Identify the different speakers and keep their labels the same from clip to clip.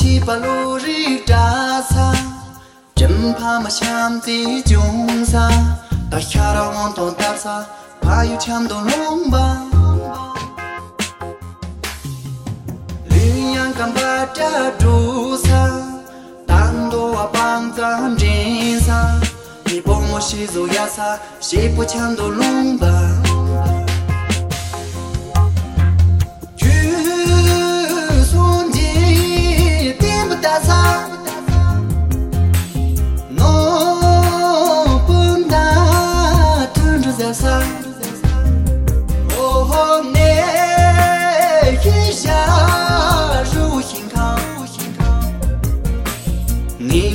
Speaker 1: chi ri ta sa jem pa ma wa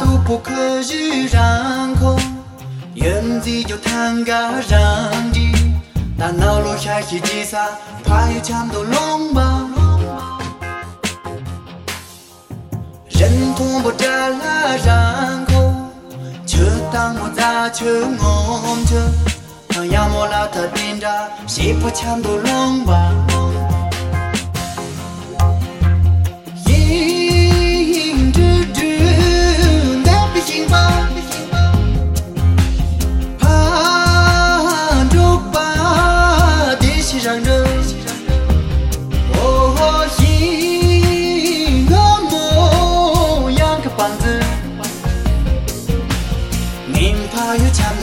Speaker 1: 都不可以让步，人就弹团让步，那道路还很急煞，跨有枪都弄吧。人通不占了让空，就当不砸车赢着，但亚摩拉他盯着，谁不抢都弄吧。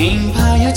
Speaker 1: 轻拍呀。